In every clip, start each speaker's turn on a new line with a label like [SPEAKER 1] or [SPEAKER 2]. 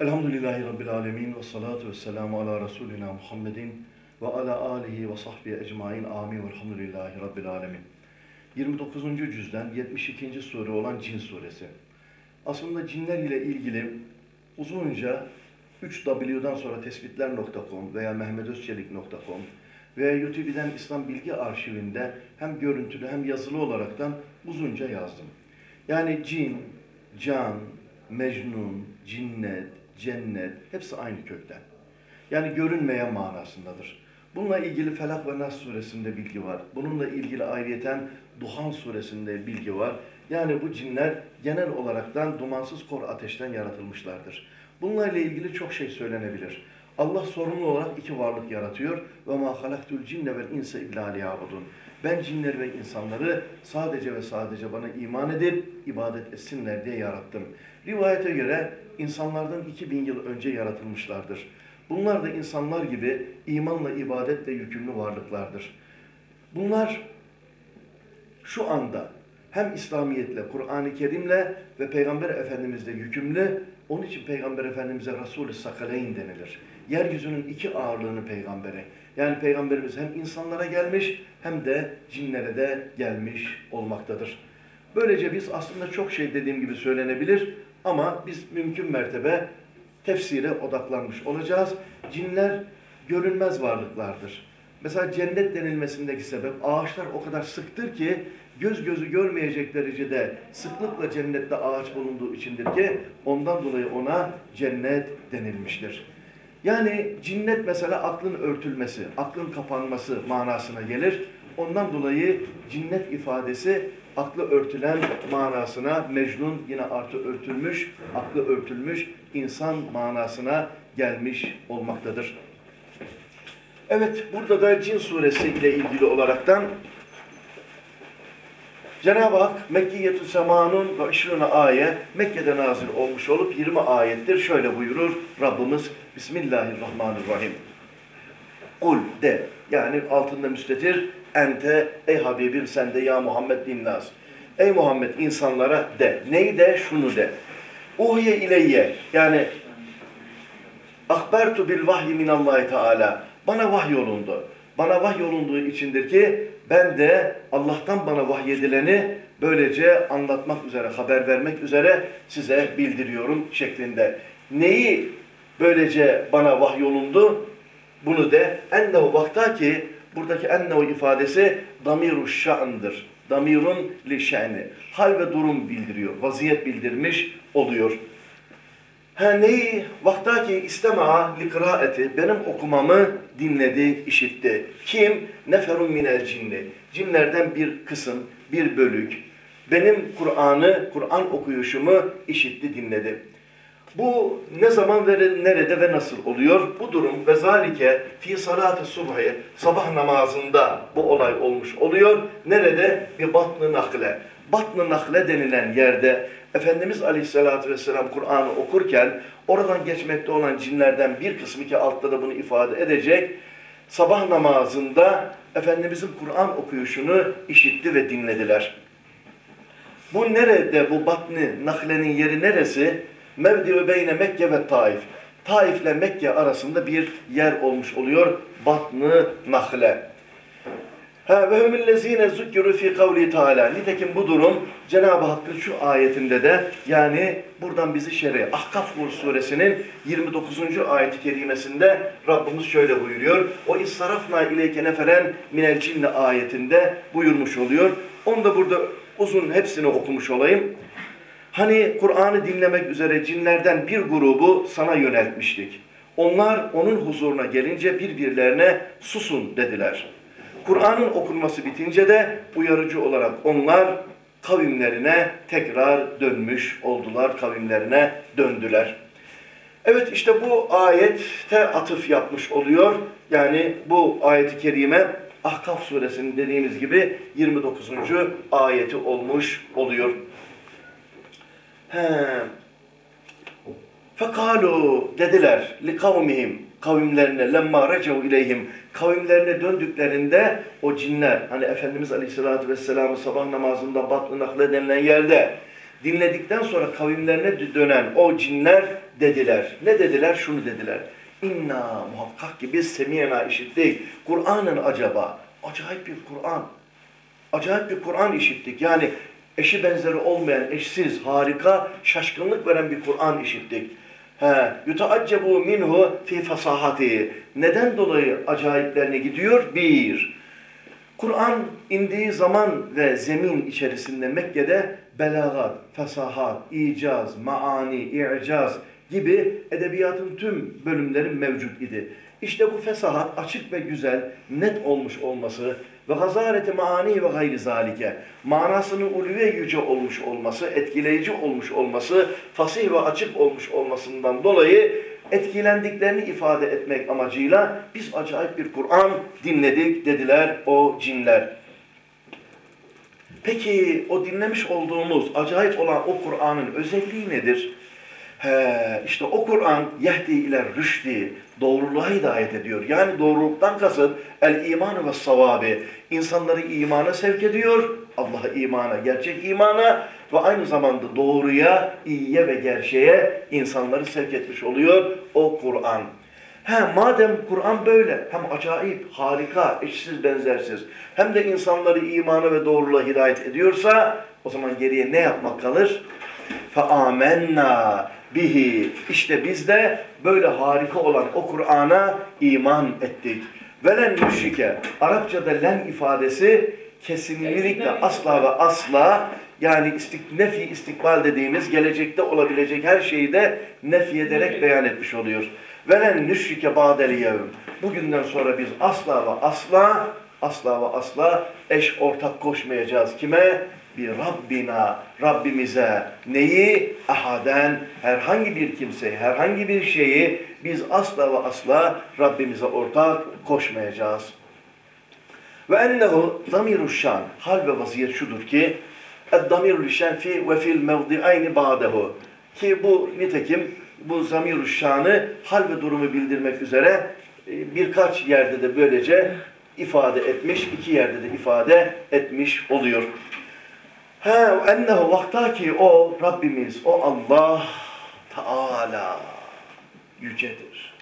[SPEAKER 1] Elhamdülillahi Rabbil Alemin ve salatu ve selamu ala Resulina Muhammedin ve ala alihi ve sahbihi ecmain amin ve elhamdülillahi Rabbil Alemin. 29. cüzden 72. sure olan Cin suresi. Aslında cinler ile ilgili uzunca 3W'dan sonra tespitler.com veya mehmetözçelik.com veya YouTube'den İslam Bilgi Arşivinde hem görüntülü hem yazılı olaraktan uzunca yazdım. Yani cin, can, mecnun, cinnet, cennet hepsi aynı kökten. Yani görünmeyen manasındadır. Bununla ilgili Felak ve Nas suresinde bilgi var. Bununla ilgili ayrıyeten Duhan suresinde bilgi var. Yani bu cinler genel olaraktan dumansız kor ateşten yaratılmışlardır. Bunlarla ilgili çok şey söylenebilir. Allah sorumlu olarak iki varlık yaratıyor. Ve ma halaktul cinne vel insa illa liyabudun. Ben cinleri ve insanları sadece ve sadece bana iman edip ibadet etsinler diye yarattım. Rivayete göre insanlardan 2000 yıl önce yaratılmışlardır. Bunlar da insanlar gibi imanla, ibadetle yükümlü varlıklardır. Bunlar şu anda hem İslamiyetle, Kur'an-ı Kerim'le ve Peygamber Efendimiz'le yükümlü. Onun için Peygamber Efendimiz'e Resul-i Sakaleyn denilir. Yeryüzünün iki ağırlığını peygambere. Yani Peygamberimiz hem insanlara gelmiş hem de cinlere de gelmiş olmaktadır. Böylece biz aslında çok şey dediğim gibi söylenebilir ama biz mümkün mertebe tefsire odaklanmış olacağız. Cinler görünmez varlıklardır. Mesela cennet denilmesindeki sebep ağaçlar o kadar sıktır ki göz gözü görmeyecek derecede sıklıkla cennette ağaç bulunduğu içindir ki ondan dolayı ona cennet denilmiştir. Yani cinnet mesela aklın örtülmesi, aklın kapanması manasına gelir. Ondan dolayı cinnet ifadesi aklı örtülen manasına, Mecnun yine artı örtülmüş, aklı örtülmüş insan manasına gelmiş olmaktadır. Evet, burada da Cin suresi ile ilgili olaraktan Cenab-ı Hak Mekkiyetü Semanun ve Işrına ayet Mekke'de nazil olmuş olup 20 ayettir. Şöyle buyurur Rabbimiz Bismillahirrahmanirrahim. Kul de yani altında müstetir ente ey Habibim sen de ya Muhammed dinnas. Ey Muhammed insanlara de. Neyi de? Şunu de. Uhiye ileyye yani akbertu bil vahyi minallahi teala. Bana vahyolundu. Bana vahyolunduğu içindir ki ben de Allah'tan bana vahyedileni böylece anlatmak üzere, haber vermek üzere size bildiriyorum şeklinde. Neyi böylece bana vahyolundu? Bunu de ennehu vakta ki buradaki ennehu ifadesi damiru şa'ındır. Damirun li şe'ni. Hal ve durum bildiriyor. Vaziyet bildirmiş oluyor. Ha neyi? Vakta ki istema li kıraati benim okumamı dinledi, işitti. Kim? Neferun minel cinni. Cinlerden bir kısım, bir bölük. Benim Kur'an'ı, Kur'an okuyuşumu işitti, dinledi. Bu ne zaman ve nerede ve nasıl oluyor? Bu durum ve zalike fi salatı subhi sabah namazında bu olay olmuş oluyor. Nerede? Bir batn-ı nakle. Batn-ı nakle denilen yerde Efendimiz Aleyhisselatü Vesselam Kur'an'ı okurken oradan geçmekte olan cinlerden bir kısmı ki altta da bunu ifade edecek sabah namazında Efendimizin Kur'an okuyuşunu işitti ve dinlediler. Bu nerede bu batni naklenin yeri neresi? Mevdi beyne Mekke ve Taif. Taif ile Mekke arasında bir yer olmuş oluyor. Batnı Nahle. Ha ve humillezine zukkiru fi kavli taala. Nitekim bu durum Cenab-ı Hakk'ın şu ayetinde de yani buradan bizi şer'i Ahkaf suresinin 29. ayet-i kerimesinde Rabbimiz şöyle buyuruyor. O israfna ileyke neferen minel cinne ayetinde buyurmuş oluyor. Onu da burada uzun hepsini okumuş olayım. Hani Kur'an'ı dinlemek üzere cinlerden bir grubu sana yöneltmiştik. Onlar onun huzuruna gelince birbirlerine susun dediler. Kur'an'ın okunması bitince de uyarıcı olarak onlar kavimlerine tekrar dönmüş oldular, kavimlerine döndüler. Evet işte bu ayette atıf yapmış oluyor. Yani bu ayeti kerime Ahkaf suresinin dediğimiz gibi 29. ayeti olmuş oluyor. He. Fekalu dediler li kavmihim kavimlerine lemma recav ileyhim kavimlerine döndüklerinde o cinler hani Efendimiz Aleyhisselatü Vesselam'ı sabah namazında batlı nakle denilen yerde dinledikten sonra kavimlerine dönen o cinler dediler. Ne dediler? Şunu dediler. İnna muhakkak ki biz semiyena işittik. Kur'an'ın acaba. Acayip bir Kur'an. Acayip bir Kur'an işittik. Yani eşi benzeri olmayan, eşsiz, harika, şaşkınlık veren bir Kur'an işittik. Yutaaccebu minhu fi fasahati. Neden dolayı acayiplerine gidiyor? Bir, Kur'an indiği zaman ve zemin içerisinde Mekke'de belagat, fesahat, icaz, maani, i'caz gibi edebiyatın tüm bölümleri mevcut idi. İşte bu fesahat açık ve güzel, net olmuş olması ve gazareti maani ve gayri zalike, manasının ulvi yüce olmuş olması, etkileyici olmuş olması, fasih ve açık olmuş olmasından dolayı etkilendiklerini ifade etmek amacıyla biz acayip bir Kur'an dinledik dediler o cinler. Peki o dinlemiş olduğumuz acayip olan o Kur'an'ın özelliği nedir? He, işte o Kur'an yehdi ile rüşdi, doğruluğa hidayet ediyor. Yani doğruluktan kasıt el imanı ve savabi. İnsanları imana sevk ediyor. Allah'a imana, gerçek imana ve aynı zamanda doğruya, iyiye ve gerçeğe insanları sevk etmiş oluyor o Kur'an. He, madem Kur'an böyle, hem acayip, harika, eşsiz, benzersiz, hem de insanları imana ve doğruluğa hidayet ediyorsa, o zaman geriye ne yapmak kalır? فَآمَنَّا bihi. İşte biz de böyle harika olan o Kur'an'a iman ettik. Velen müşrike. Arapçada len ifadesi kesinlikle asla ve asla yani istik, nefi istikbal dediğimiz gelecekte olabilecek her şeyi de nefi ederek beyan etmiş oluyor. Velen nüşrike ba'del yevm. Bugünden sonra biz asla ve asla asla ve asla eş ortak koşmayacağız. Kime? bir Rabbina Rabbimize neyi ahaden herhangi bir kimseyi herhangi bir şeyi biz asla ve asla Rabbimize ortak koşmayacağız. Ve ennehu damiru şan hal ve vaziyet şudur ki damiru şan fi ve fil mevdi'ayni ba'dehu ki bu nitekim bu zamiru şanı hal ve durumu bildirmek üzere e, birkaç yerde de böylece ifade etmiş, iki yerde de ifade etmiş oluyor. He ennehu vakta ki o Rabbimiz, o Allah Teala yücedir.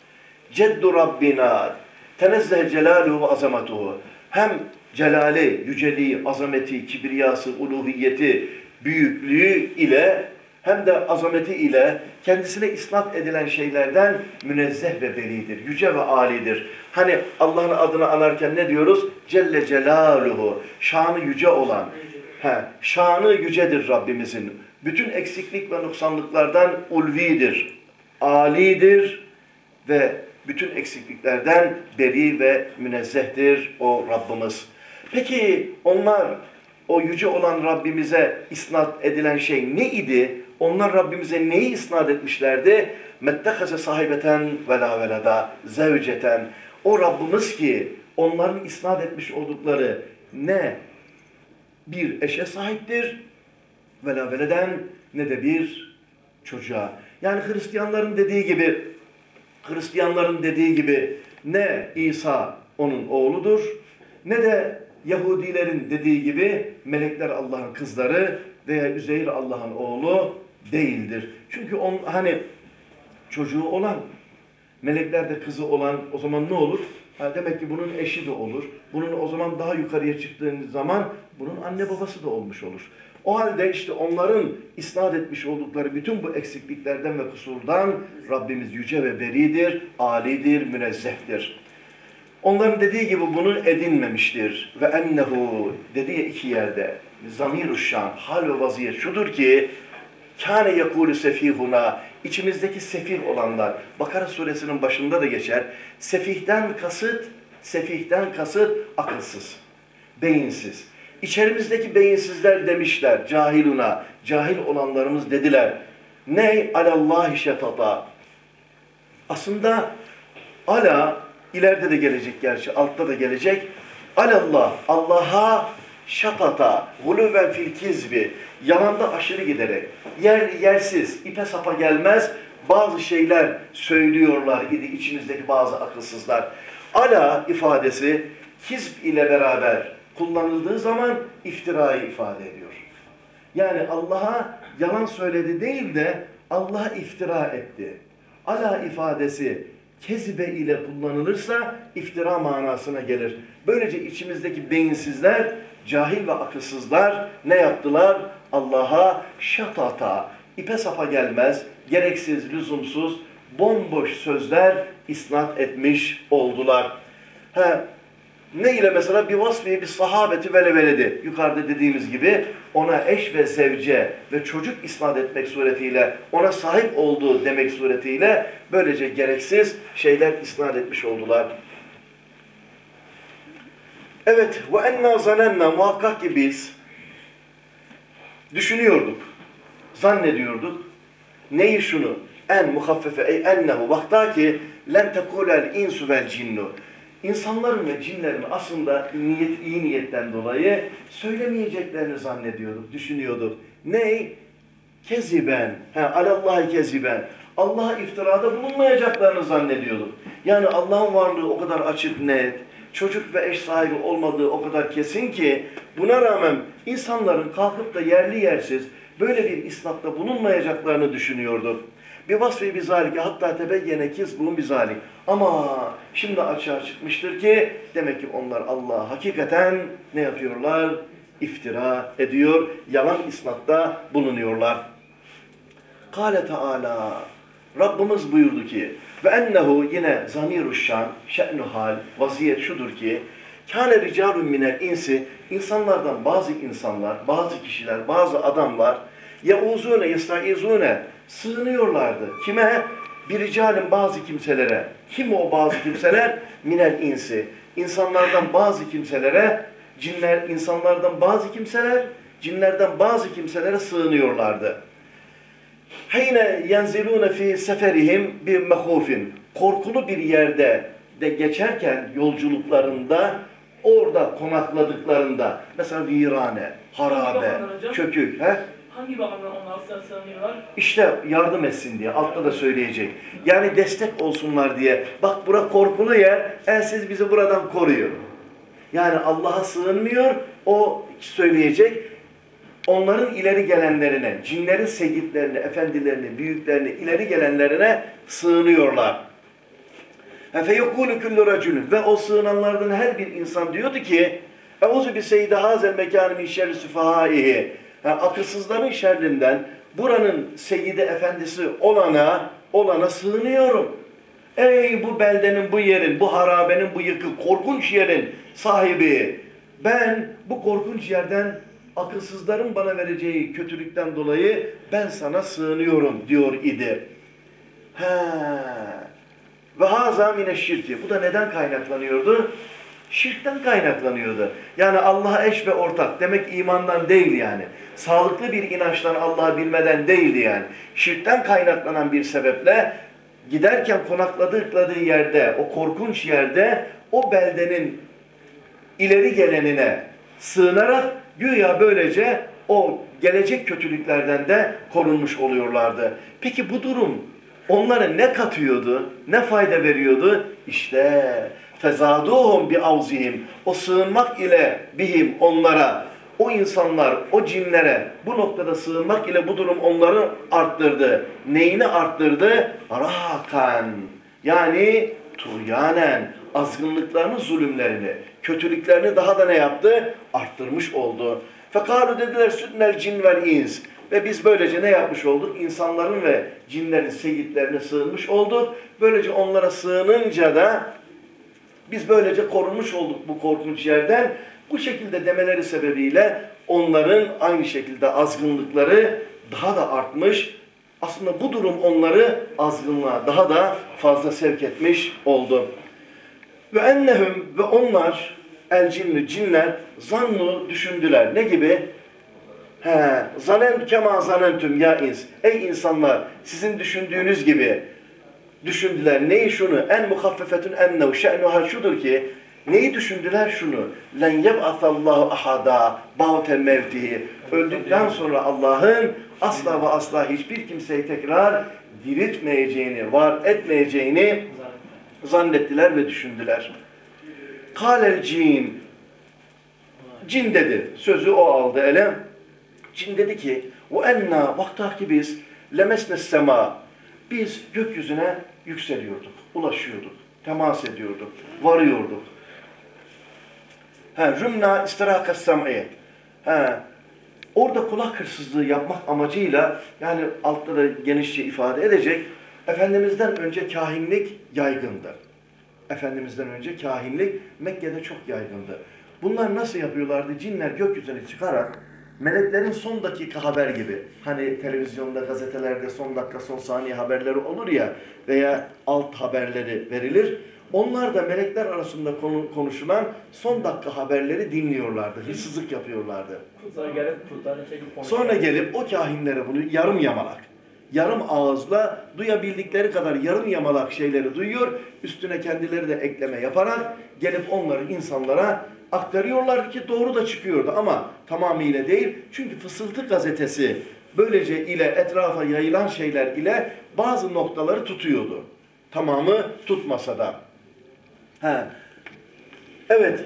[SPEAKER 1] Ceddu Rabbina tenezzeh celaluhu ve azamatuhu. Hem celali, yüceliği, azameti, kibriyası, uluhiyeti, büyüklüğü ile hem de azameti ile kendisine isnat edilen şeylerden münezzeh ve beridir. Yüce ve alidir. Hani Allah'ın adını anarken ne diyoruz? Celle Celaluhu. Şanı yüce olan, He, şanı yücedir Rabbimizin. Bütün eksiklik ve noksanlıklardan ulvidir, alidir ve bütün eksikliklerden beri ve münezzehtir o Rabbimiz. Peki onlar o yüce olan Rabbimize isnat edilen şey ne idi? Onlar Rabbimize neyi isnat etmişlerdi? Mettehaze sahibeten ve la zevceten. O Rabbimiz ki onların isnat etmiş oldukları ne bir eşe sahiptir ve la veleden ne de bir çocuğa. Yani Hristiyanların dediği gibi Hristiyanların dediği gibi ne İsa onun oğludur ne de Yahudilerin dediği gibi melekler Allah'ın kızları veya Üzeyir Allah'ın oğlu değildir. Çünkü on, hani çocuğu olan, melekler de kızı olan o zaman ne olur? Ha, demek ki bunun eşi de olur. Bunun o zaman daha yukarıya çıktığınız zaman bunun anne babası da olmuş olur. O halde işte onların isnat etmiş oldukları bütün bu eksikliklerden ve kusurdan Rabbimiz yüce ve beridir, alidir, münezzehtir. Onların dediği gibi bunu edinmemiştir. Ve ennehu dediği iki yerde zamir şan, hal ve vaziyet şudur ki kâne yekûlü sefihuna içimizdeki sefih olanlar Bakara suresinin başında da geçer. Sefihten kasıt, sefihten kasıt akılsız, beyinsiz. İçerimizdeki beyinsizler demişler cahiluna, cahil olanlarımız dediler. Ne alallahi şetata. Aslında ala ileride de gelecek gerçi altta da gelecek. Alallah Allah'a şatata, guluven fil kizbi, yalanda aşırı giderek, yer yersiz, ipe sapa gelmez, bazı şeyler söylüyorlar idi içinizdeki bazı akılsızlar. Ala ifadesi kizb ile beraber kullanıldığı zaman iftirayı ifade ediyor. Yani Allah'a yalan söyledi değil de Allah'a iftira etti. ala ifadesi kezibe ile kullanılırsa iftira manasına gelir. Böylece içimizdeki beyinsizler, cahil ve akılsızlar ne yaptılar? Allah'a şatata, ipe sapa gelmez, gereksiz, lüzumsuz, bomboş sözler isnat etmiş oldular. He, ne ile mesela bir vasfiye bir sahabeti veleveledi. Yukarıda dediğimiz gibi ona eş ve zevce ve çocuk isnat etmek suretiyle ona sahip olduğu demek suretiyle böylece gereksiz şeyler isnat etmiş oldular. Evet ve enna zanenna muhakkak ki biz düşünüyorduk, zannediyorduk. Neyi şunu? En muhaffefe ey ennehu vakta ki len tekulel insu vel cinnu. İnsanların ve cinlerin aslında niyet, iyi niyetten dolayı söylemeyeceklerini zannediyorduk, düşünüyorduk. Ney? Keziben. He, alallahi keziben. Allah'a iftirada bulunmayacaklarını zannediyorduk. Yani Allah'ın varlığı o kadar açık, net, çocuk ve eş sahibi olmadığı o kadar kesin ki buna rağmen insanların kalkıp da yerli yersiz böyle bir isnatta bulunmayacaklarını düşünüyorduk. Bir vasfı bir zalike hatta tebeyyene kizbuğun bir zalik. Ama şimdi açığa çıkmıştır ki demek ki onlar Allah hakikaten ne yapıyorlar? İftira ediyor, yalan isnatta bulunuyorlar. Kale Teala Rabbimiz buyurdu ki ve ennehu yine zamiru şan, şe'nu hal, vaziyet şudur ki kâne ricalun minel insi insanlardan bazı insanlar, bazı kişiler, bazı adamlar yeuzune, yestaizune sığınıyorlardı. Kime? Bir ricalin bazı kimselere. Kim o bazı kimseler? Minel insi. İnsanlardan bazı kimselere, cinler, insanlardan bazı kimseler, cinlerden bazı kimselere sığınıyorlardı. Heyne yenzilune fi seferihim bir mehufin. Korkulu bir yerde de geçerken yolculuklarında orada konakladıklarında mesela virane, harabe, çökük. He?
[SPEAKER 2] Hangi bakımdan onlar sığınıyorlar?
[SPEAKER 1] İşte yardım etsin diye altta da söyleyecek. Yani destek olsunlar diye. Bak bura korkulu yer. En siz bizi buradan koruyun. Yani Allah'a sığınmıyor. O söyleyecek Onların ileri gelenlerine, cinlerin seyitlerine, efendilerine, büyüklerine, ileri gelenlerine sığınıyorlar. فَيَقُولُ كُلُّ رَجُلٌ Ve o sığınanlardan her bir insan diyordu ki اَوْزُ بِسَيْدَ هَذَا الْمَكَانِ مِنْ شَرِّ سُفَهَائِهِ yani akılsızların şerrinden buranın seyidi efendisi olana olana sığınıyorum. Ey bu beldenin, bu yerin, bu harabenin, bu yıkık, korkunç yerin sahibi. Ben bu korkunç yerden akılsızların bana vereceği kötülükten dolayı ben sana sığınıyorum diyor idi. He. Ve haza mine şirki. Bu da neden kaynaklanıyordu? Şirkten kaynaklanıyordu. Yani Allah'a eş ve ortak demek imandan değil yani. Sağlıklı bir inançtan Allah'ı bilmeden değildi yani. Şirkten kaynaklanan bir sebeple giderken konakladıkları yerde, o korkunç yerde o beldenin ileri gelenine sığınarak güya böylece o gelecek kötülüklerden de korunmuş oluyorlardı. Peki bu durum onlara ne katıyordu, ne fayda veriyordu? İşte fezaduhum bi avzihim. O sığınmak ile bihim onlara, o insanlar, o cinlere bu noktada sığınmak ile bu durum onları arttırdı. Neyini arttırdı? Rahakan. Yani tuğyanen, azgınlıklarını, zulümlerini, kötülüklerini daha da ne yaptı? Arttırmış oldu. Fekalu dediler sütnel cin vel ins. Ve biz böylece ne yapmış olduk? İnsanların ve cinlerin seyitlerine sığınmış olduk. Böylece onlara sığınınca da biz böylece korunmuş olduk bu korkunç yerden. Bu şekilde demeleri sebebiyle onların aynı şekilde azgınlıkları daha da artmış. Aslında bu durum onları azgınlığa daha da fazla sevk etmiş oldu. Ve ennehum ve onlar el cinni cinler zannu düşündüler. Ne gibi? He, zanen kema zanentüm ya ins. Ey insanlar sizin düşündüğünüz gibi düşündüler. Neyi şunu? En muhaffefetün ennev şe'nuha şudur ki neyi düşündüler şunu? Len yeb'atallahu ahada ba'te mevtihi. Öldükten sonra Allah'ın asla ve asla hiçbir kimseyi tekrar diriltmeyeceğini, var etmeyeceğini zannettiler ve düşündüler. Kalel cin Cin dedi. Sözü o aldı ele. Cin dedi ki: "Ve enna vakta ki biz lemesne sema Biz gökyüzüne yükseliyorduk, ulaşıyorduk, temas ediyorduk, varıyorduk. Ha, rümna istiraka sam'i. Ha, orada kulak hırsızlığı yapmak amacıyla yani altta da genişçe ifade edecek Efendimiz'den önce kahinlik yaygındı. Efendimiz'den önce kahinlik Mekke'de çok yaygındı. Bunlar nasıl yapıyorlardı? Cinler gökyüzüne çıkarak meleklerin son dakika haber gibi. Hani televizyonda, gazetelerde son dakika, son saniye haberleri olur ya veya alt haberleri verilir. Onlar da melekler arasında konu- konuşulan son dakika haberleri dinliyorlardı. Hırsızlık yapıyorlardı.
[SPEAKER 2] Sonra gelip
[SPEAKER 1] o kahinlere bunu yarım yamalak, yarım ağızla duyabildikleri kadar yarım yamalak şeyleri duyuyor. Üstüne kendileri de ekleme yaparak gelip onları insanlara aktarıyorlar ki doğru da çıkıyordu ama tamamıyla değil. Çünkü Fısıltı gazetesi böylece ile etrafa yayılan şeyler ile bazı noktaları tutuyordu. Tamamı tutmasa da. He. Evet.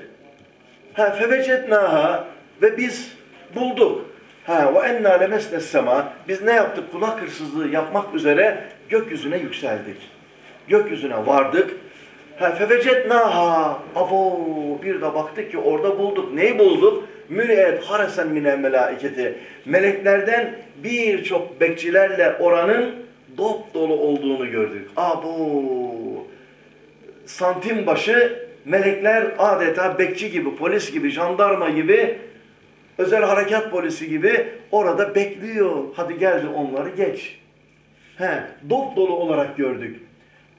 [SPEAKER 1] Ha fevecetnaha ve biz bulduk. Ha ve enna lemesne sema. Biz ne yaptık? Kulak hırsızlığı yapmak üzere gökyüzüne yükseldik. Gökyüzüne vardık. Ha fevecetnaha. Abo bir de baktık ki orada bulduk. Neyi bulduk? Müliyet haresen minel melaiketi. Meleklerden birçok bekçilerle oranın dop dolu olduğunu gördük. Abo santim başı melekler adeta bekçi gibi, polis gibi, jandarma gibi, özel harekat polisi gibi orada bekliyor. Hadi geldi onları geç. He, dop dolu olarak gördük.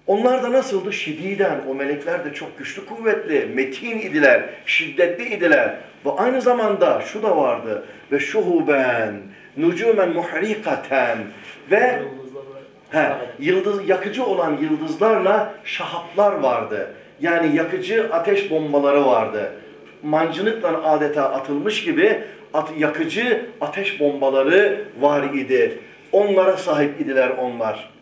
[SPEAKER 1] Onlar da nasıldı? Şididen. O melekler de çok güçlü, kuvvetli, metin idiler, şiddetli idiler. Ve aynı zamanda şu da vardı. Ve şuhuben, nucumen muhrikaten ve. He, yıldız yakıcı olan yıldızlarla şahaplar vardı. Yani yakıcı ateş bombaları vardı. Mancınıkla adeta atılmış gibi at, yakıcı ateş bombaları var idi. Onlara sahip idiler onlar.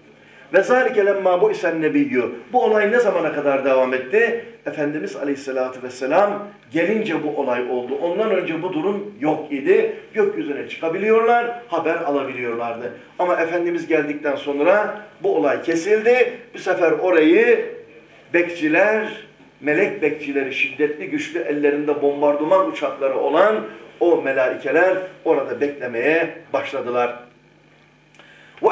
[SPEAKER 1] Ve zâlike lemmâ bu isen nebiyyü. Bu olay ne zamana kadar devam etti? Efendimiz Aleyhisselatü Vesselam gelince bu olay oldu. Ondan önce bu durum yok idi. Gökyüzüne çıkabiliyorlar, haber alabiliyorlardı. Ama Efendimiz geldikten sonra bu olay kesildi. Bu sefer orayı bekçiler, melek bekçileri, şiddetli güçlü ellerinde bombardıman uçakları olan o melaikeler orada beklemeye başladılar.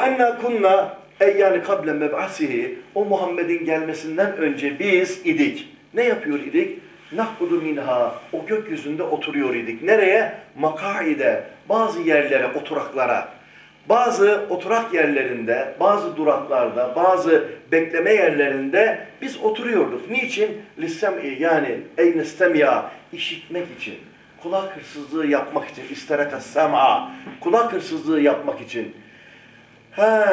[SPEAKER 1] Enna kunna ey yani kable meb'asihi o Muhammed'in gelmesinden önce biz idik. Ne yapıyor idik? Nahbudu minha o gökyüzünde oturuyor idik. Nereye? Makaide bazı yerlere, oturaklara. Bazı oturak yerlerinde, bazı duraklarda, bazı bekleme yerlerinde biz oturuyorduk. Niçin? Lissem'i yani eynestemya işitmek için. Kulak hırsızlığı yapmak için. İsteraka sem'a. Kulak hırsızlığı yapmak için. He,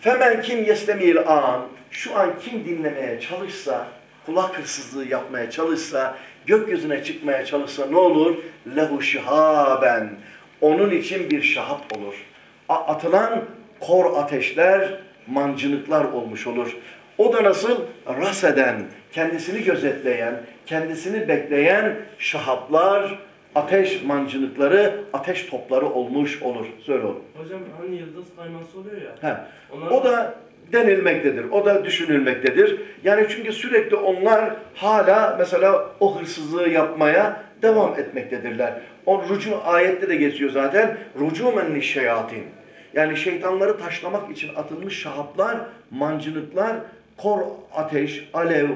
[SPEAKER 1] femen kim yestemil an, şu an kim dinlemeye çalışsa, kulak hırsızlığı yapmaya çalışsa, gökyüzüne çıkmaya çalışsa ne olur? Lehu şihaben, onun için bir şahap olur. Atılan kor ateşler, mancınıklar olmuş olur. O da nasıl? Raseden, kendisini gözetleyen, kendisini bekleyen şahaplar, ateş mancınıkları, ateş topları olmuş olur. Söyle oğlum.
[SPEAKER 3] Hocam hani yıldız kayması oluyor ya.
[SPEAKER 1] He.
[SPEAKER 3] Onlar
[SPEAKER 1] O da denilmektedir. O da düşünülmektedir. Yani çünkü sürekli onlar hala mesela o hırsızlığı yapmaya devam etmektedirler. O rucu ayette de geçiyor zaten. Rucumen şeyatin. Yani şeytanları taşlamak için atılmış şahaplar, mancınıklar, kor ateş, alev,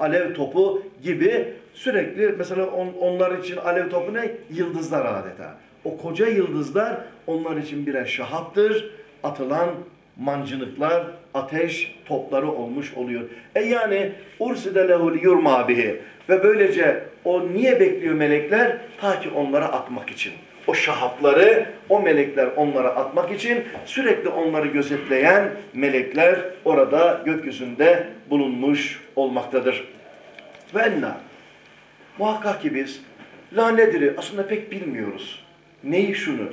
[SPEAKER 1] alev topu gibi sürekli mesela on- onlar için alev topu ne? Yıldızlar adeta. O koca yıldızlar onlar için birer şahaptır. Atılan mancınıklar, ateş topları olmuş oluyor. E yani urside lehul yurma bihi. Ve böylece o niye bekliyor melekler? Ta ki onlara atmak için. O şahapları, o melekler onlara atmak için sürekli onları gözetleyen melekler orada gökyüzünde bulunmuş olmaktadır. Ve enna. Muhakkak ki biz la nedir aslında pek bilmiyoruz. Neyi şunu?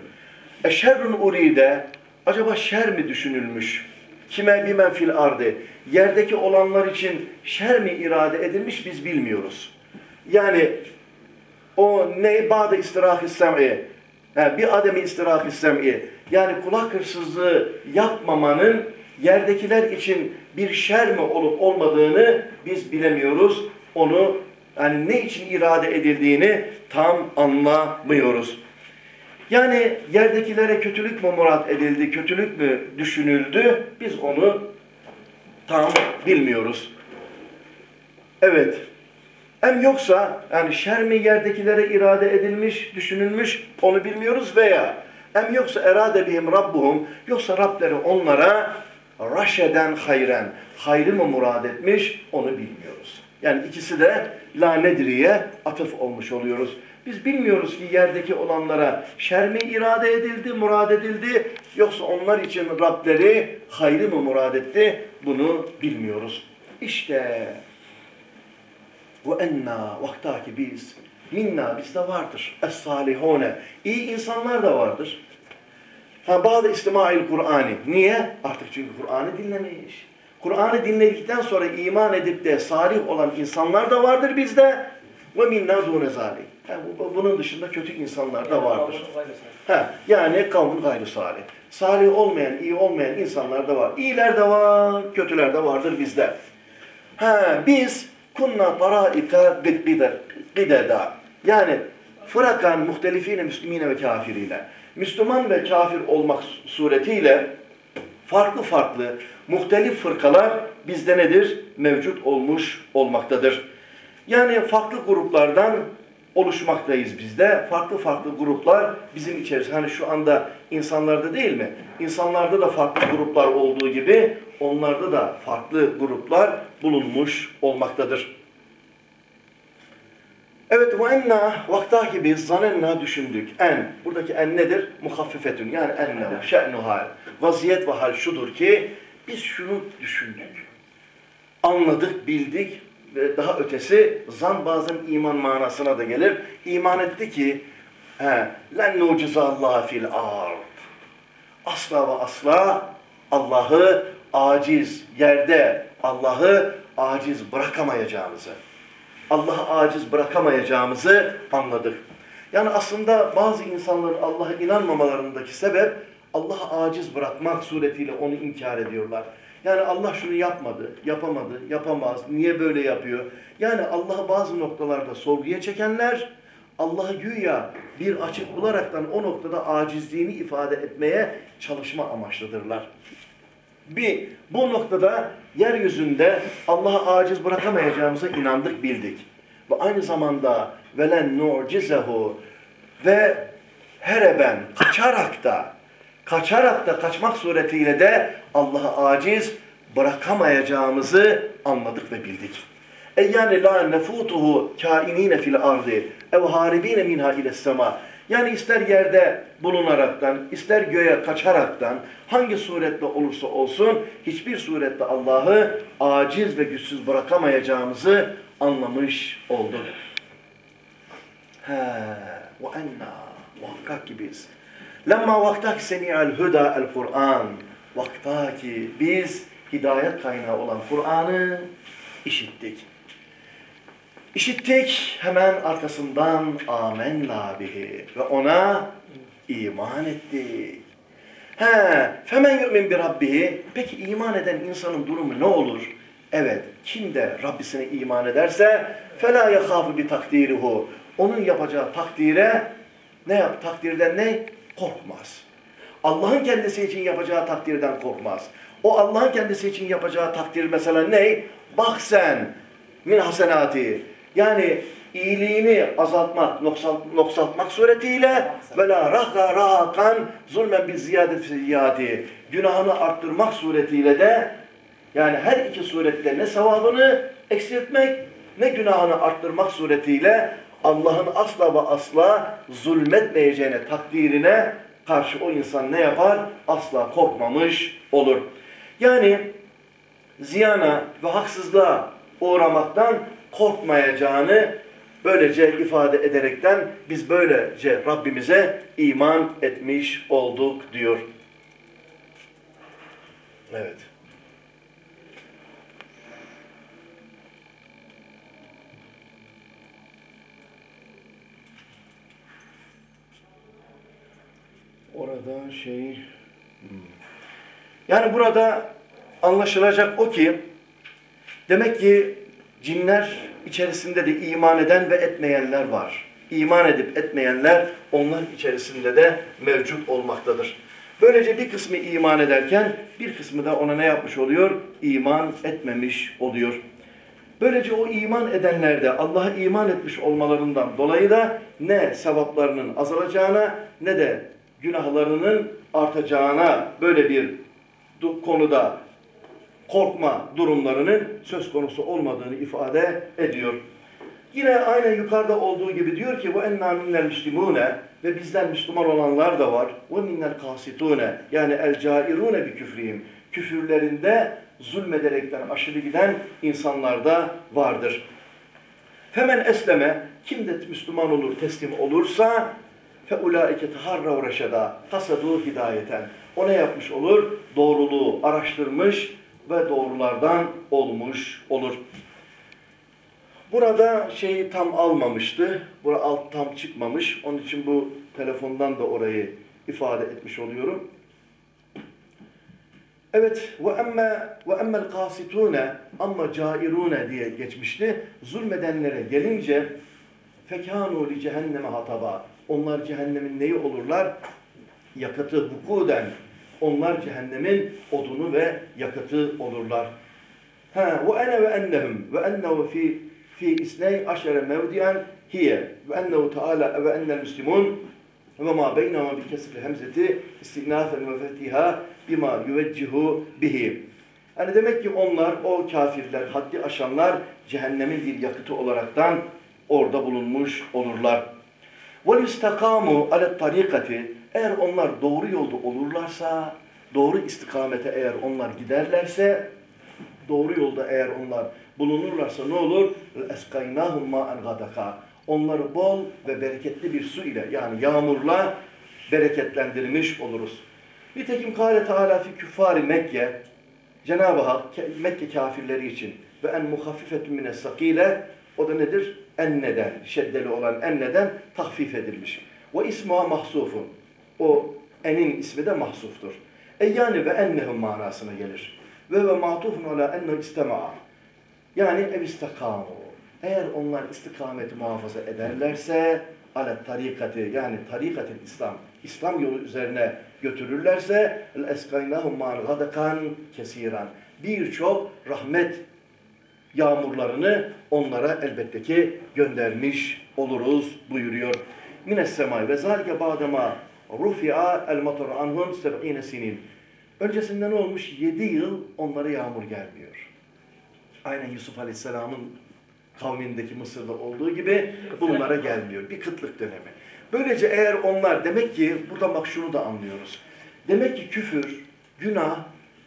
[SPEAKER 1] Eşerrun uride acaba şer mi düşünülmüş? Kime bimen fil ardı? Yerdeki olanlar için şer mi irade edilmiş biz bilmiyoruz. Yani o ne ba'de istirahi sem'i bir ademi istirahi sem'i yani kulak hırsızlığı yapmamanın yerdekiler için bir şer mi olup olmadığını biz bilemiyoruz. Onu yani ne için irade edildiğini tam anlamıyoruz. Yani yerdekilere kötülük mü murat edildi, kötülük mü düşünüldü? Biz onu tam bilmiyoruz. Evet. Hem yoksa yani şer mi yerdekilere irade edilmiş, düşünülmüş onu bilmiyoruz veya hem yoksa erade bihim rabbuhum yoksa Rableri onlara raşeden hayren hayrı mı murad etmiş onu bilmiyoruz. Yani ikisi de la nedriye atıf olmuş oluyoruz. Biz bilmiyoruz ki yerdeki olanlara şer mi irade edildi, murad edildi yoksa onlar için Rableri hayrı mı murad etti bunu bilmiyoruz. İşte ve enna vaktaki biz minna bizde vardır. Es salihone. İyi insanlar da vardır. Ha bazı istimail Kur'an'ı. Niye? Artık çünkü Kur'an'ı dinlemiş. Kur'an'ı dinledikten sonra iman edip de salih olan insanlar da vardır bizde. Ve minna dune zalik. Ha, bu- bunun dışında kötü insanlar da vardır. Ha, yani kavmin gayrı salih. Salih olmayan, iyi olmayan insanlar da var. İyiler de var, kötüler de vardır bizde. Ha, biz kunna taraika gideda. Yani fırakan muhtelifine müslümine ve kafirine. Müslüman ve kafir olmak suretiyle farklı farklı muhtelif fırkalar bizde nedir? Mevcut olmuş olmaktadır. Yani farklı gruplardan oluşmaktayız bizde. Farklı farklı gruplar bizim içerisinde. Hani şu anda insanlarda değil mi? İnsanlarda da farklı gruplar olduğu gibi onlarda da farklı gruplar bulunmuş olmaktadır. Evet ve enna vaktaki biz zanenna düşündük. En. Buradaki en nedir? Muhaffifetün. Yani enne şe'nu hal. Vaziyet ve hal şudur ki biz şunu düşündük. Anladık, bildik ve daha ötesi zan bazen iman manasına da gelir. İman etti ki he, len nucizallaha fil ard. Asla ve asla Allah'ı aciz yerde Allah'ı aciz bırakamayacağımızı Allah'ı aciz bırakamayacağımızı anladık. Yani aslında bazı insanların Allah'a inanmamalarındaki sebep Allah'ı aciz bırakmak suretiyle onu inkar ediyorlar. Yani Allah şunu yapmadı, yapamadı, yapamaz, niye böyle yapıyor? Yani Allah'ı bazı noktalarda sorguya çekenler, Allah'ı güya bir açık bularaktan o noktada acizliğini ifade etmeye çalışma amaçlıdırlar. Bir, bu noktada yeryüzünde Allah'ı aciz bırakamayacağımıza inandık, bildik. Ve aynı zamanda velen nu'cizehu ve hereben, kaçarak da, kaçarak da kaçmak suretiyle de Allah'ı aciz bırakamayacağımızı anladık ve bildik. E yani la nefutuhu kainine fil ardi ev haribine minha ile sema. Yani ister yerde bulunaraktan, ister göğe kaçaraktan, hangi surette olursa olsun, hiçbir surette Allah'ı aciz ve güçsüz bırakamayacağımızı anlamış olduk. He, ve enna, muhakkak ki biz. Lemma vaktak semi'al huda el Kur'an. Vakta ki biz hidayet kaynağı olan Kur'an'ı işittik. İşittik hemen arkasından amenna bihi ve ona iman ettik. He, femen yu'min bir rabbihi. Peki iman eden insanın durumu ne olur? Evet, kim de Rabbisine iman ederse fela yakhafu bi takdirihu. Onun yapacağı takdire ne yap? Takdirden ne? Korkmaz. Allah'ın kendisi için yapacağı takdirden korkmaz. O Allah'ın kendisi için yapacağı takdir mesela ne? Bak sen min hasenati. Yani iyiliğini azaltmak, noksalt, noksaltmak suretiyle ve la rahka rahakan zulmen bir ziyadet ziyadi. Günahını arttırmak suretiyle de yani her iki surette ne sevabını eksiltmek ne günahını arttırmak suretiyle Allah'ın asla ve asla zulmetmeyeceğine takdirine karşı o insan ne yapar? Asla korkmamış olur. Yani ziyana ve haksızlığa uğramaktan korkmayacağını böylece ifade ederekten biz böylece Rabbimize iman etmiş olduk diyor. Evet. Orada şey... hmm. Yani burada anlaşılacak o ki demek ki cinler içerisinde de iman eden ve etmeyenler var. İman edip etmeyenler onlar içerisinde de mevcut olmaktadır. Böylece bir kısmı iman ederken bir kısmı da ona ne yapmış oluyor? İman etmemiş oluyor. Böylece o iman edenlerde Allah'a iman etmiş olmalarından dolayı da ne sevaplarının azalacağına ne de günahlarının artacağına böyle bir konuda korkma durumlarının söz konusu olmadığını ifade ediyor. Yine aynen yukarıda olduğu gibi diyor ki bu enna minnel müslimune ve bizden Müslüman olanlar da var. Ve minnel kasitune yani el cairune bi küfrihim. Küfürlerinde zulmederekten aşırı giden insanlar da vardır. Femen esleme kim de Müslüman olur, teslim olursa fe ulaike taharrav reşeda kasadu hidayeten. O ne yapmış olur? Doğruluğu araştırmış ve doğrulardan olmuş olur. Burada şeyi tam almamıştı. Bura alt tam çıkmamış. Onun için bu telefondan da orayı ifade etmiş oluyorum. Evet ve emme ve emmel kasitune amma cairune diye geçmişti. Zulmedenlere gelince fekanu li cehenneme hataba. Onlar cehennemin neyi olurlar? Yakıtı vukuden. Onlar cehennemin odunu ve yakıtı olurlar. Ha ve ene ve ennehum ve ennehu fi fi isney aşere mevdiyen hiye ve ennehu teala ve ennel müslimun ve ma beynehuma bi kesri hemzeti istinafen ve fetiha bima yüveccihu bihi. Yani demek ki onlar, o kafirler, haddi aşanlar cehennemin bir yakıtı olaraktan orada bulunmuş olurlar. وَالْاِسْتَقَامُوا عَلَى الطَّرِيقَةِ Eğer onlar doğru yolda olurlarsa, doğru istikamete eğer onlar giderlerse, doğru yolda eğer onlar bulunurlarsa ne olur? اَسْقَيْنَاهُمْ مَاءً غَدَقًا Onları bol ve bereketli bir su ile yani yağmurla bereketlendirmiş oluruz. Nitekim Kâle Teâlâ fi küffâri Mekke Cenab-ı Hak ke- Mekke kafirleri için ve en muhaffifetun mine sakile o da nedir? Enneden, şeddeli olan enneden tahfif edilmiş. Ve ismuha mahsufun. O enin ismi de mahsuftur. E yani ve ennehum manasına gelir. Ve ve matufun ala enne istema'a. Yani ev istakamu. Eğer onlar istikameti muhafaza ederlerse ale tarikati yani tarikatil İslam, İslam yolu üzerine götürürlerse el eskaynahum ma'an gadakan kesiran. Birçok rahmet yağmurlarını onlara elbette ki göndermiş oluruz buyuruyor. Mines semai ve zalike badema rufi'a el matar anhum seb'ine sinin. Öncesinde ne olmuş? Yedi yıl onlara yağmur gelmiyor. Aynen Yusuf Aleyhisselam'ın kavmindeki Mısır'da olduğu gibi bunlara gelmiyor. Bir kıtlık dönemi. Böylece eğer onlar demek ki buradan bak şunu da anlıyoruz. Demek ki küfür, günah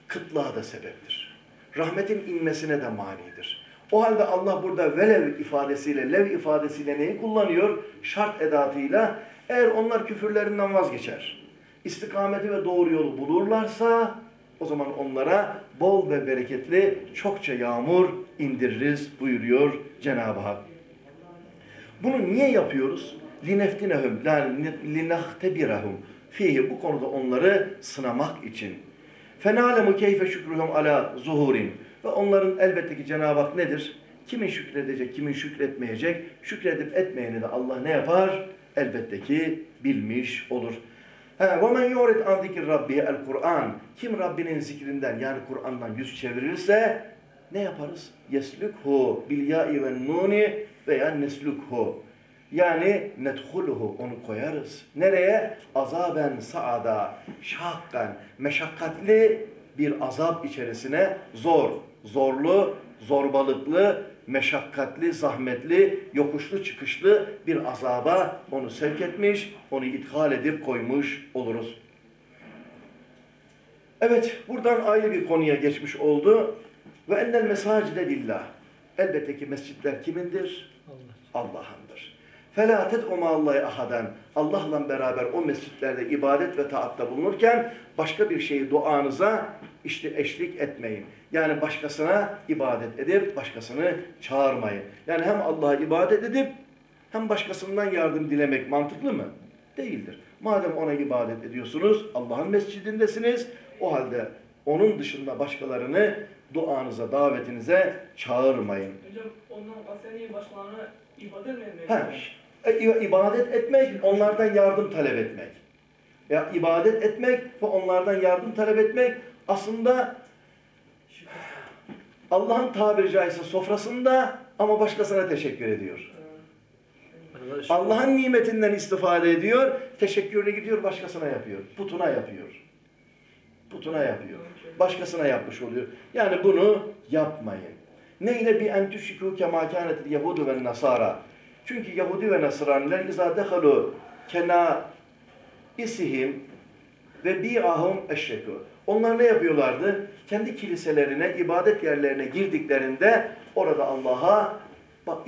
[SPEAKER 1] kıtlığa da sebeptir. Rahmetin inmesine de manidir. O halde Allah burada velev ifadesiyle, lev ifadesiyle neyi kullanıyor? Şart edatıyla eğer onlar küfürlerinden vazgeçer, istikameti ve doğru yolu bulurlarsa o zaman onlara bol ve bereketli çokça yağmur indiririz buyuruyor Cenab-ı Hak. Bunu niye yapıyoruz? Lineftinehum, yani linahtebirahum. Fihi bu konuda onları sınamak için. Fenalemu keyfe şükruhum ala zuhurin. Ve onların elbette ki Cenab-ı Hak nedir? Kimin şükredecek, kimin şükretmeyecek? Şükredip etmeyeni de Allah ne yapar? Elbette ki bilmiş olur. وَمَنْ يُعْرِدْ عَنْ ذِكِرْ رَبِّهِ الْقُرْآنِ Kim Rabbinin zikrinden yani Kur'an'dan yüz çevirirse ne yaparız? يَسْلُكْهُ بِالْيَاءِ وَالنُّونِ veya نَسْلُكْهُ yani nedhuluhu onu koyarız. Nereye? Azaben saada, şakkan, meşakkatli bir azap içerisine zor, zorlu, zorbalıklı, meşakkatli, zahmetli, yokuşlu çıkışlı bir azaba onu sevk etmiş, onu ithal edip koymuş oluruz. Evet, buradan ayrı bir konuya geçmiş oldu. Ve ennel mesacide lillah. Elbette ki mescitler kimindir? Allah'ındır. Fela ted'uma Allah'ı ahaden. Allah'la beraber o mescitlerde ibadet ve taatta bulunurken başka bir şeyi duanıza işte eşlik etmeyin. Yani başkasına ibadet edip başkasını çağırmayın. Yani hem Allah'a ibadet edip hem başkasından yardım dilemek mantıklı mı? Değildir. Madem ona ibadet ediyorsunuz, Allah'ın mescidindesiniz, o halde Onun dışında başkalarını duanıza, davetinize çağırmayın.
[SPEAKER 2] Hocam ondan aseni başkalarına ibadet mi etmek?
[SPEAKER 1] Ha, e, ibadet etmek, onlardan yardım talep etmek. Ya ibadet etmek ve onlardan yardım talep etmek aslında Allah'ın tabiri caizse sofrasında ama başkasına teşekkür ediyor. Allah'ın nimetinden istifade ediyor, teşekkürünü gidiyor başkasına yapıyor. Putuna yapıyor. Putuna yapıyor. Başkasına yapmış oluyor. Yani bunu yapmayın. Neyle bir entüşikû kemâ kânetil Yahudu ve Nasara. Çünkü Yahudi ve Nasraniler izâ dehalu kena isihim ve bi'ahum eşrekû. Onlar ne yapıyorlardı? Kendi kiliselerine, ibadet yerlerine girdiklerinde orada Allah'a bak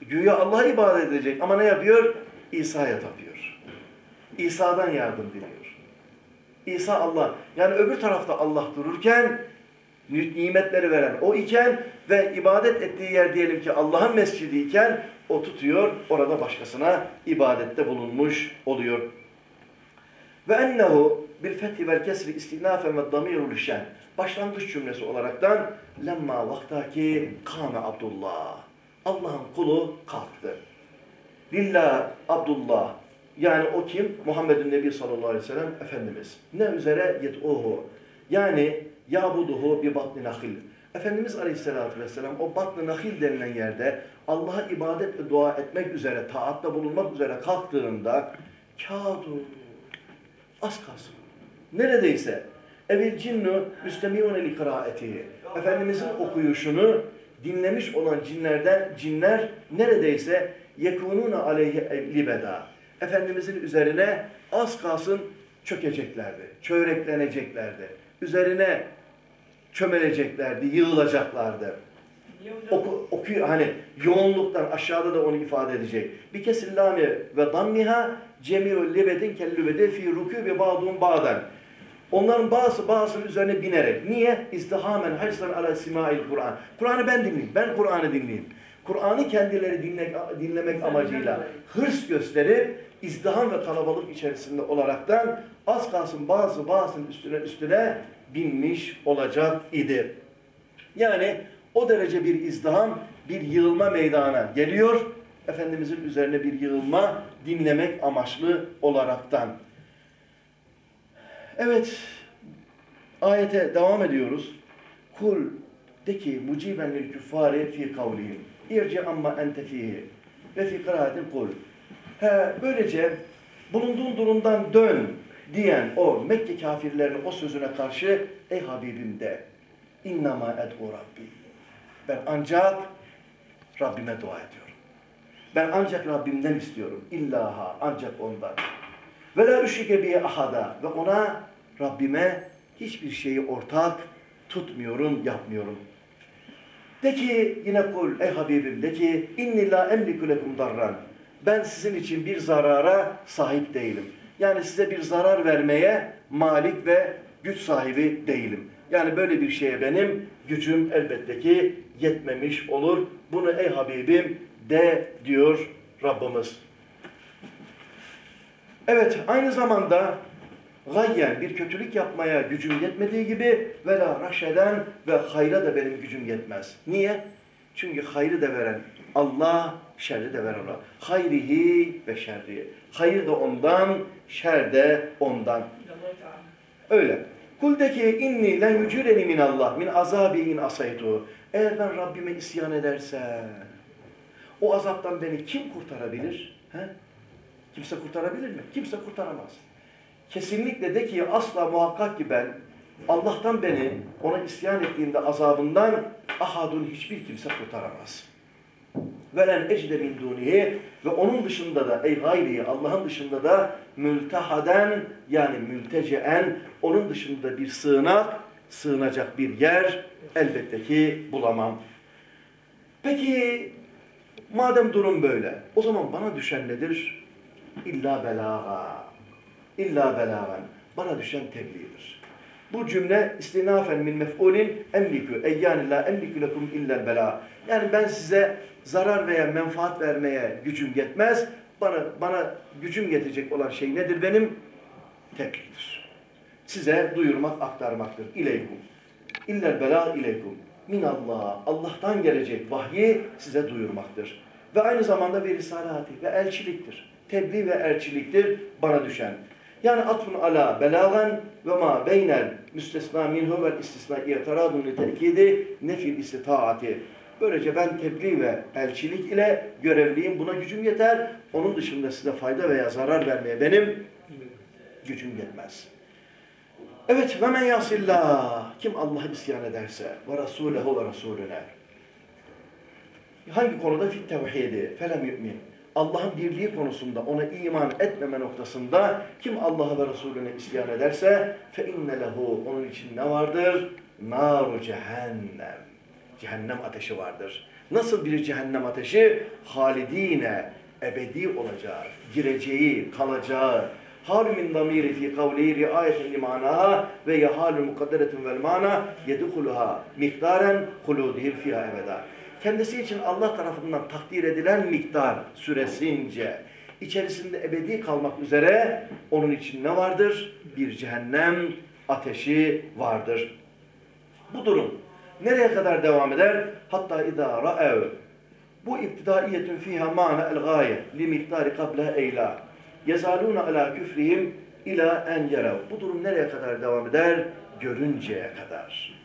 [SPEAKER 1] güya Allah'a ibadet edecek ama ne yapıyor? İsa'ya tapıyor. İsa'dan yardım diliyor. İsa Allah. Yani öbür tarafta Allah dururken nimetleri veren o iken ve ibadet ettiği yer diyelim ki Allah'ın mescidi iken o tutuyor orada başkasına ibadette bulunmuş oluyor. Ve ennehu bil fethi vel kesri istinafen ve damirul şen. Başlangıç cümlesi olaraktan lemma vaktaki kâme Abdullah. Allah'ın kulu kalktı. Lillah Abdullah. Yani o kim? Muhammedun Nebi sallallahu aleyhi ve sellem Efendimiz. Ne üzere yet'uhu. Yani yabuduhu bi batni nahil. Efendimiz aleyhissalatü vesselam o batni nahil denilen yerde Allah'a ibadet ve dua etmek üzere, taatta bulunmak üzere kalktığında kâdu az kalsın. Neredeyse evil cinnu müstemiune li kıraatihi. Efendimizin okuyuşunu dinlemiş olan cinlerden cinler neredeyse yekununa aleyhi libeda. Efendimizin üzerine az kalsın çökeceklerdi, çörekleneceklerdi. Üzerine çömeleceklerdi, yığılacaklardı. Oku, okuyor hani yoğunluktan aşağıda da onu ifade edecek. Bir kesil lami ve dammiha cemi'u libedin kellübede fi rükû ve ba'dun ba'den. Onların bazı bazısının üzerine binerek. Niye? İzdihamen hacsan ala sima'il Kur'an. Kur'an'ı ben dinleyeyim. Ben Kur'an'ı dinleyeyim. Kur'an'ı kendileri dinlemek, dinlemek amacıyla hırs gösterip izdiham ve kalabalık içerisinde olaraktan az kalsın bazı bazısının üstüne üstüne binmiş olacak idi. Yani o derece bir izdiham, bir yığılma meydana geliyor. Efendimizin üzerine bir yığılma dinlemek amaçlı olaraktan. Evet, ayete devam ediyoruz. Kul de ki muciben lil küffari fi kavlihim. İrci amma ente fihi. Ve fi kıraatin kul. He, böylece bulunduğun durumdan dön diyen o Mekke kafirlerinin o sözüne karşı ey Habibim de innama ed'u Rabbi. Ben ancak Rabbime dua ediyorum. Ben ancak Rabbimden istiyorum. İllaha ancak ondan. Ve la üşrike bihi ahada. Ve ona Rabbime hiçbir şeyi ortak tutmuyorum, yapmıyorum. De ki yine kul ey Habibim de ki inni la emliku lekum darran. Ben sizin için bir zarara sahip değilim. Yani size bir zarar vermeye malik ve güç sahibi değilim. Yani böyle bir şeye benim gücüm elbette ki yetmemiş olur. Bunu ey Habibim de diyor Rabbimiz. Evet aynı zamanda gayyen bir kötülük yapmaya gücüm yetmediği gibi ve la raşeden ve hayra da benim gücüm yetmez. Niye? Çünkü hayrı da veren Allah, şerri de veren Allah. Hayrihi ve şerri. Hayır da ondan, şer de ondan. Öyle. Kul de ki inni len yücüreni min Allah min azabi in asaytu. Eğer ben Rabbime isyan edersem o azaptan beni kim kurtarabilir? He? Kimse kurtarabilir mi? Kimse kurtaramaz. Kesinlikle de ki asla muhakkak ki ben Allah'tan beni ona isyan ettiğimde azabından ahadun hiçbir kimse kurtaramaz. Velen ecde min dunihi ve onun dışında da ey gayri Allah'ın dışında da mültehaden yani mülteceen onun dışında bir sığınak sığınacak bir yer elbette ki bulamam. Peki madem durum böyle o zaman bana düşen nedir? İlla belaga. İlla belagan. Bana düşen tebliğdir. Bu cümle istinafen min mef'ulin emlikü. Ey yani la emlikü lekum illel bela. Yani ben size zarar veya menfaat vermeye gücüm yetmez. Bana, bana gücüm yetecek olan şey nedir benim? Tebliğdir. Size duyurmak, aktarmaktır. İleykum. İllel bela ileykum. Minallah. Allah'tan gelecek vahyi size duyurmaktır. Ve aynı zamanda ve risalati ve elçiliktir. Tebliğ ve elçiliktir bana düşen. Yani atfun ala belagan ve ma beynel müstesna minhu vel istisna i'tiradun li tekidi nefil istitaati. Böylece ben tebliğ ve elçilik ile görevliyim. Buna gücüm yeter. Onun dışında size fayda veya zarar vermeye benim gücüm yetmez. Evet ve men yasillah kim Allah'a isyan ederse ve rasulehu ve rasulüne hangi konuda fit tevhidi felem yu'min Allah'ın birliği konusunda ona iman etmeme noktasında kim Allah'a ve Resulüne isyan ederse fe inne lehu onun için ne vardır? Naru cehennem. Cehennem ateşi vardır. Nasıl bir cehennem ateşi? Halidine ebedi olacağı, gireceği, kalacağı. Hal min damiri fi kavlihi riayetin limanaha ve yahalu mukadderetun vel mana yedukuluha miktaren huludihim fiha ebeda. Kendisi için Allah tarafından takdir edilen miktar süresince içerisinde ebedi kalmak üzere onun için ne vardır? Bir cehennem ateşi vardır. Bu durum nereye kadar devam eder? Hatta idâ ra'ev. Bu iptidaiyetün fiha mana el gaye li miktari kabla eyla. Yazaluna ala küfrihim ila en yarav. Bu durum nereye kadar devam eder? Görünceye kadar.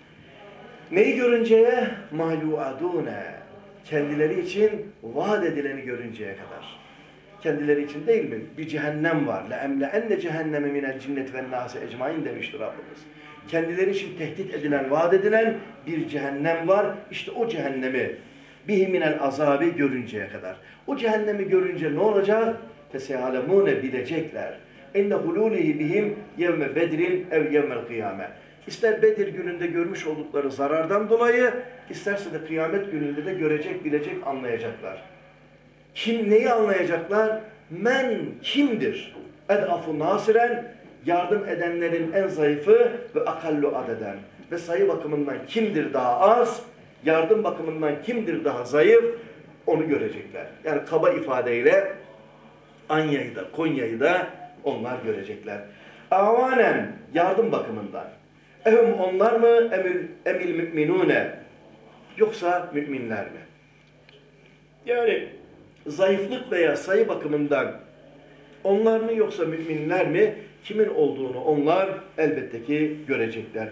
[SPEAKER 1] Neyi görünceye? Ma yuadune. Kendileri için vaat edileni görünceye kadar. Kendileri için değil mi? Bir cehennem var. Le enne cehenneme minel cinnet ve nase ecmain demiştir Rabbimiz. Kendileri için tehdit edilen, vaat edilen bir cehennem var. İşte o cehennemi bihi minel azabı görünceye kadar. O cehennemi görünce ne olacak? Feseyalemune bilecekler. Enne hululihi bihim yevme bedrin ev yevmel kıyame. İster Bedir gününde görmüş oldukları zarardan dolayı, isterse de kıyamet gününde de görecek, bilecek, anlayacaklar. Kim neyi anlayacaklar? Men kimdir? Edafu nasiren, yardım edenlerin en zayıfı ve akallu adeden. Ve sayı bakımından kimdir daha az, yardım bakımından kimdir daha zayıf, onu görecekler. Yani kaba ifadeyle Anya'yı da Konya'yı da onlar görecekler. Avanen yardım bakımından. Ehum onlar mı emil, emil müminune yoksa müminler mi? Yani zayıflık veya sayı bakımından onlar mı yoksa müminler mi kimin olduğunu onlar elbette ki görecekler.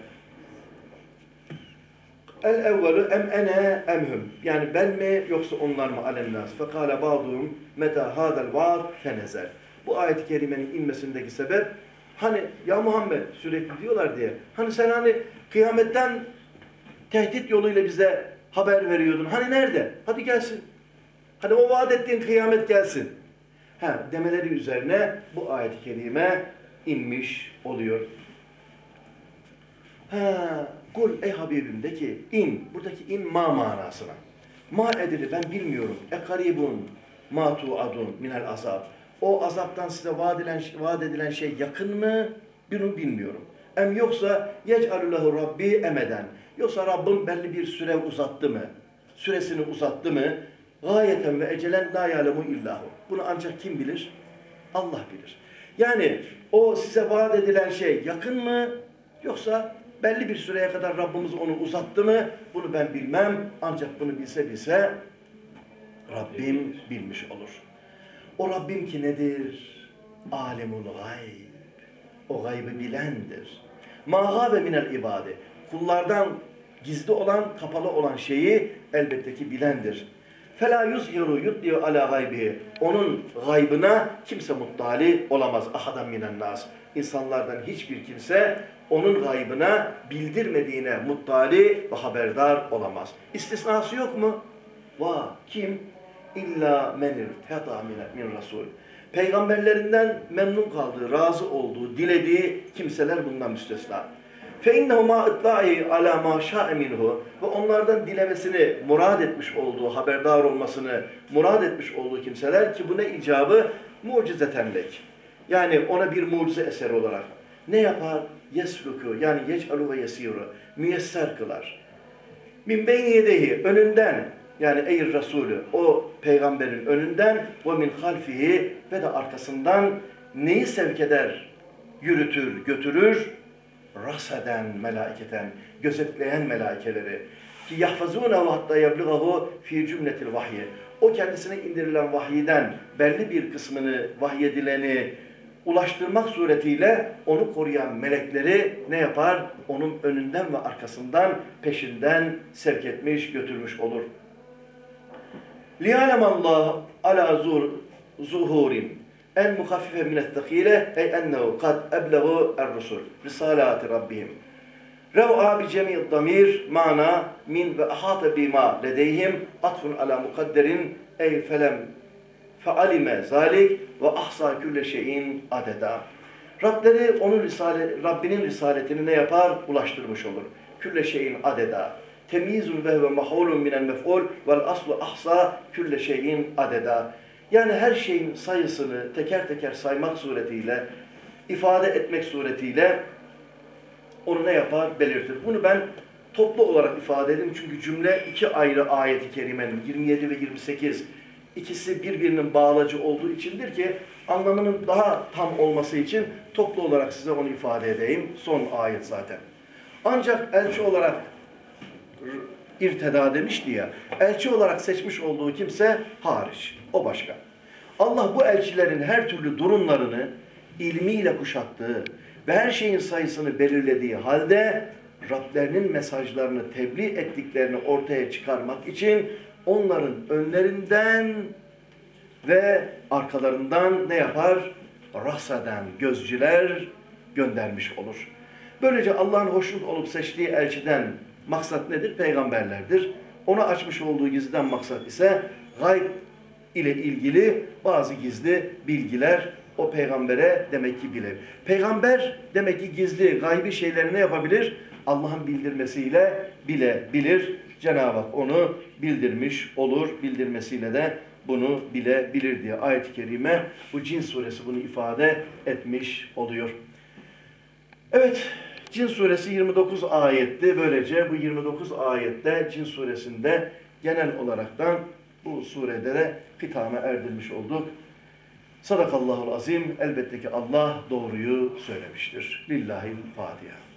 [SPEAKER 1] El evvelu em ene emhum. Yani ben mi yoksa onlar mı alennas? Fekale ba'duhum meta hadel vaad fenezel. Bu ayet-i kerimenin inmesindeki sebep hani ya Muhammed sürekli diyorlar diye. Hani sen hani kıyametten tehdit yoluyla bize haber veriyordun. Hani nerede? Hadi gelsin. Hadi o vaat ettiğin kıyamet gelsin. Ha, demeleri üzerine bu ayet-i kerime inmiş oluyor. Ha, kul ey Habibim de ki in, buradaki in ma manasına. Ma edili ben bilmiyorum. E karibun ma tuadun minel azab. O azaptan size vaat edilen, vaat edilen şey yakın mı? Bunu bilmiyorum. Em yoksa yec'alullahu rabbi emeden. Yoksa Rabbim belli bir süre uzattı mı? Süresini uzattı mı? Gayeten ve ecelen la ya'lemu illahu. Bunu ancak kim bilir? Allah bilir. Yani o size vaat edilen şey yakın mı? Yoksa belli bir süreye kadar Rabbimiz onu uzattı mı? Bunu ben bilmem. Ancak bunu bilse bilse Rabbim bilmiş olur. O Rabbim ki nedir? Alimul gayb. O gaybı bilendir. Mâgâbe minel ibade. Kullardan gizli olan, kapalı olan şeyi elbette ki bilendir. Fela yuzhiru yuddiyu ala gaybihi. Onun gaybına kimse muttali olamaz. Ahadan minen nas. İnsanlardan hiçbir kimse onun gaybına bildirmediğine muttali ve haberdar olamaz. İstisnası yok mu? Va kim? İlla menir teta min rasul. Peygamberlerinden memnun kaldığı, razı olduğu, dilediği kimseler bundan müstesna. فَاِنَّهُ مَا اِطْلَعِهِ عَلَى مَا شَاءَ مِنْهُ Ve onlardan dilemesini, murad etmiş olduğu, haberdar olmasını murad etmiş olduğu kimseler ki bu ne icabı? Mucizetenlek. Yani ona bir mucize eseri olarak. Ne yapar? Yesluku yani yec'alu ve yesiru. Müyesser kılar. Min beyni yedehi önünden yani ey Resulü o peygamberin önünden ve min halfihi ve de arkasından neyi sevk eder? Yürütür, götürür? raseden melaiketen, gözetleyen melaikeleri ki yahfazunehu hatta yebligahu fi cümletil vahyi. O kendisine indirilen vahiyden belli bir kısmını vahyedileni ulaştırmak suretiyle onu koruyan melekleri ne yapar? Onun önünden ve arkasından peşinden sevk etmiş, götürmüş olur. لِيَعْلَمَ اللّٰهُ عَلَى زُهُورٍ en muhaffife minet takile ey ennehu kad ebleğu er-rusul risalati rabbihim. Rev'a bi cemi'd damir mana min ve ahata bima ledeyhim atfun ala mukadderin ey felem fealime zalik ve ahsa külle şeyin adeda. Rableri onun risale, Rabbinin risaletini ne yapar? Ulaştırmış olur. Külle şeyin adeda. Temyizun ve ve mahulun minel mef'ul vel aslu ahsa külle şeyin adeda. Yani her şeyin sayısını teker teker saymak suretiyle, ifade etmek suretiyle onu ne yapar? Belirtir. Bunu ben toplu olarak ifade edeyim çünkü cümle iki ayrı ayeti kerimenin 27 ve 28 ikisi birbirinin bağlacı olduğu içindir ki anlamının daha tam olması için toplu olarak size onu ifade edeyim. Son ayet zaten. Ancak elçi olarak irteda demişti ya, elçi olarak seçmiş olduğu kimse hariç. O başka. Allah bu elçilerin her türlü durumlarını ilmiyle kuşattığı ve her şeyin sayısını belirlediği halde Rablerinin mesajlarını tebliğ ettiklerini ortaya çıkarmak için onların önlerinden ve arkalarından ne yapar? Rasaden gözcüler göndermiş olur. Böylece Allah'ın hoşnut olup seçtiği elçiden maksat nedir? Peygamberlerdir. Ona açmış olduğu gizliden maksat ise gayb ile ilgili bazı gizli bilgiler o peygambere demek ki bilir. Peygamber demek ki gizli, gaybi şeyleri ne yapabilir? Allah'ın bildirmesiyle bilebilir. Cenab-ı Hak onu bildirmiş olur. Bildirmesiyle de bunu bilebilir diye ayet-i kerime bu Cin suresi bunu ifade etmiş oluyor. Evet, Cin suresi 29 ayetti. Böylece bu 29 ayette Cin suresinde genel olaraktan bu surede de hitame erdirmiş olduk. Sadakallahul azim. Elbette ki Allah doğruyu söylemiştir. Lillahi'l Fatiha.